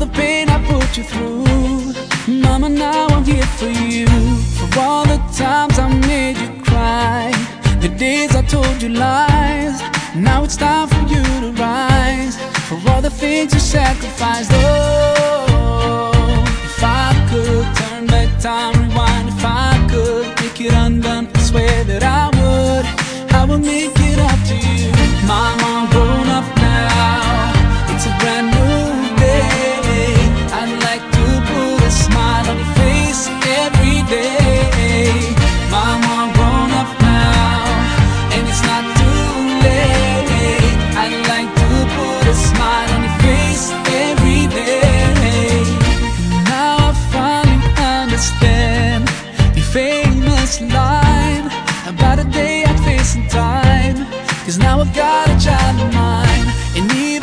the pain I put you through. Mama, now I'm here for you. For all the times I made you cry. The days I told you lies. Now it's time for you to rise. For all the things you sacrificed. Oh, if I could turn back time, rewind. If I could make it undone I swear that I would. I would make it up to you. Mama understand the famous line about a day at face time. Cause now I've got a child of mine. And even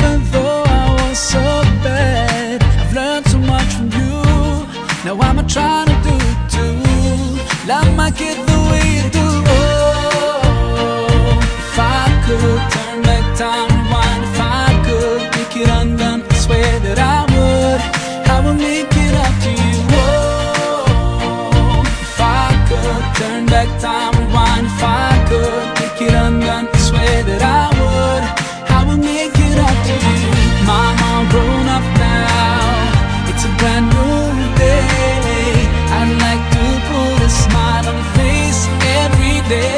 de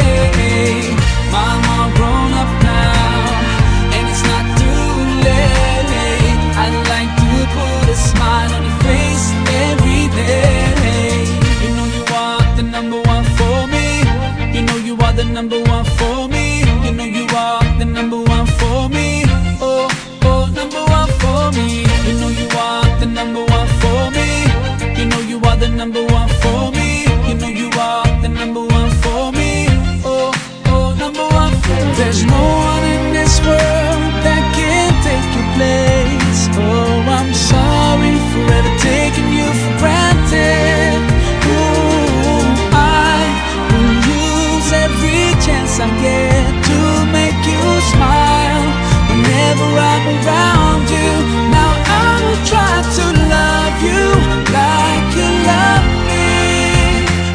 Never wrap around you. Now I will try to love you like you love me.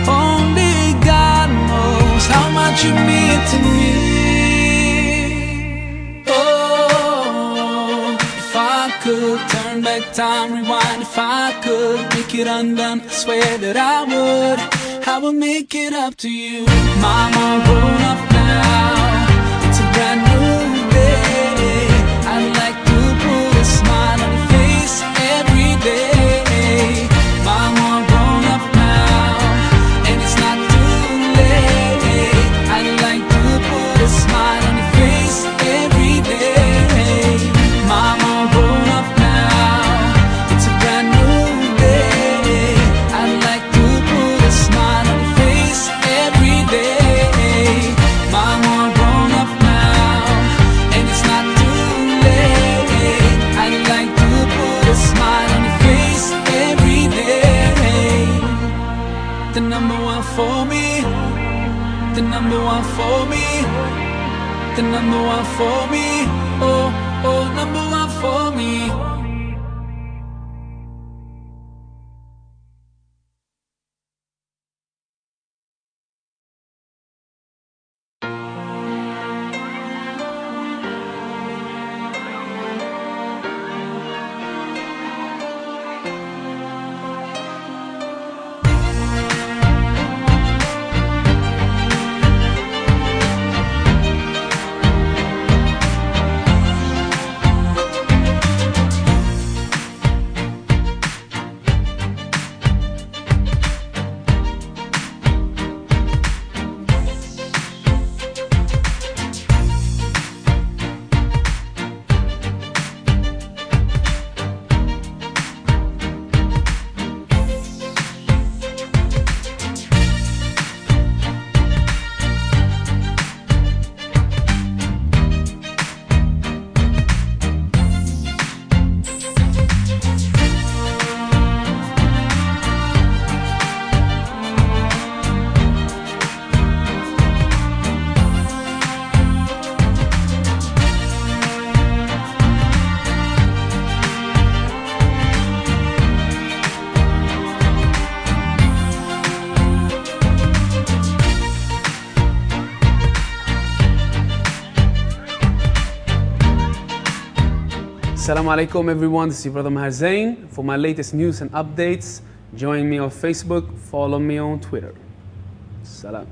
Only God knows how much you mean to me. Oh, if I could turn back time, rewind if I could make it undone. I swear that I would. I would make it up to you, Mama. Grown up now, it's a brand new. for me, the number one for me, the number one for me, oh, oh, number one for me. Assalamu alaikum everyone, this is brother Maher Zain. For my latest news and updates, join me on Facebook, follow me on Twitter. Salam.